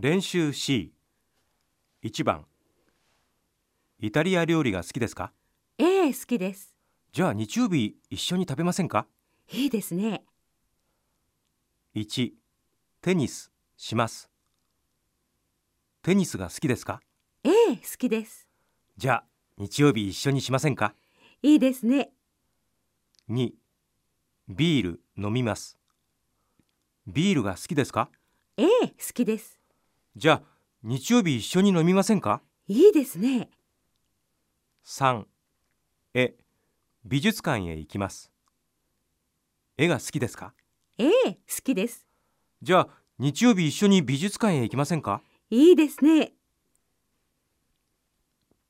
練習 C1 番イタリア料理が好きですか？ええ、好きです。じゃあ日曜日一緒に食べませんか？いいですね。1テニスしますテニスが好きですか？ええ、好きです。じゃあ日曜日一緒にしませんか？いいですね。2ビール飲みますビールが好きですか？ええ、好きです。じゃあ日曜日一緒に飲みませんか？いいですね。3絵美術館へ行きます絵が好きですか？ええ、好きです。じゃあ日曜日一緒に美術館へ行きませんか？いいですね。